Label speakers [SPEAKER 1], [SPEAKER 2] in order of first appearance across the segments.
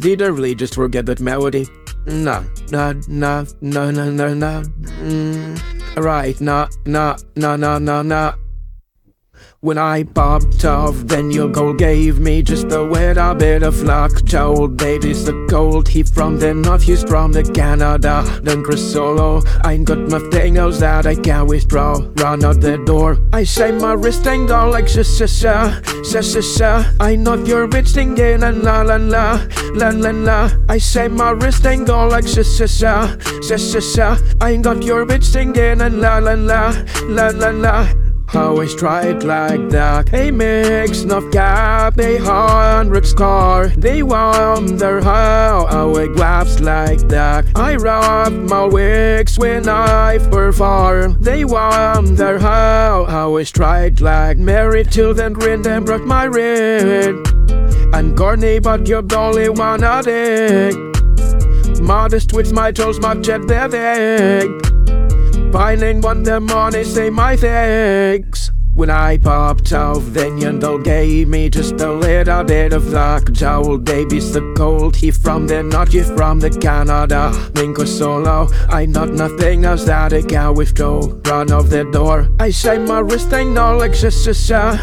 [SPEAKER 1] Did I really just forget that melody? No, no, no, no, no, no, no. Mm, right, no, no, no, no, no, no. When I popped off, then your goal gave me just a little bit of luck. Told baby's the gold, he from the north, he's from the Canada. Then Chris Solo, I ain't got my thingos that I can't withdraw. Run out the door, I say my wrist all like sha sha, sha sha sha. I know your bitch singing and la la la, la la la. I say my wrist all like sha sha, sha sha sha. I ain't got your bitch singing and la la la, la la la. Always it like that. Hey, mix enough gap, a hundred scar. They wonder how I grabs like that. I rub my wigs when I perform. They wonder how I always tried like Mary till then grinned and broke my ring And corny, but you're the only one I dig. Modest with my toes, my jet, they're big. Piling one the money, say my thanks. When I popped off, then Yandel gave me just a little bit of luck. Jowl baby's the cold, he from the north, you from the Canada. Minko solo, I not nothing else that I can withdraw. Run off the door, I say my wrist ain't no like sha sha.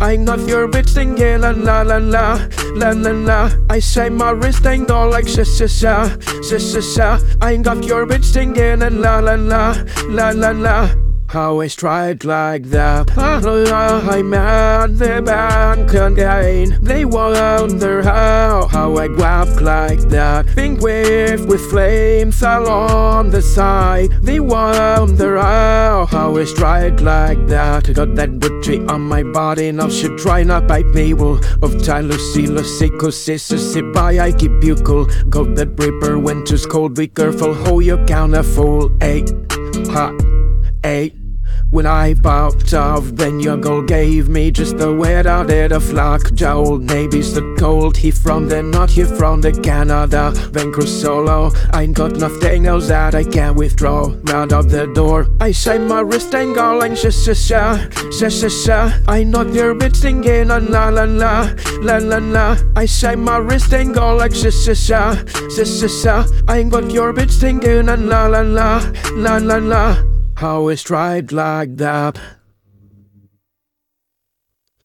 [SPEAKER 1] I not your bitch singing la la la la, la la la. I say my wrist ain't no like sha sha sha, sha sha sha. I ain't got your bitch singing la la la la, la la la. Always tried like that. I'm at the bank again. They wonder how, how I grab like that. Pink wave with flames along the side. They wonder how, how I tried like that. Got that butchery on my body, now she try not bite me. Will of Lucy, Lucy, by I keep cool. Got that reaper, winter's cold, be careful, how you count a fool. Eight, eight. When I popped off, then your goal gave me just the wet out of flock. Joel Navy's the cold, he from the north, he from the Canada. Vancouver solo, I ain't got nothing else that I can withdraw. Round up the door, I say my wrist ain't going sha sha sha, sha sha sha. I knock your bitch singing on la la la, la la la. I say my wrist ain't going like sha sha sha, sha sha sha. I ain't got your bitch singing on la la la, la la la. Always tried like that.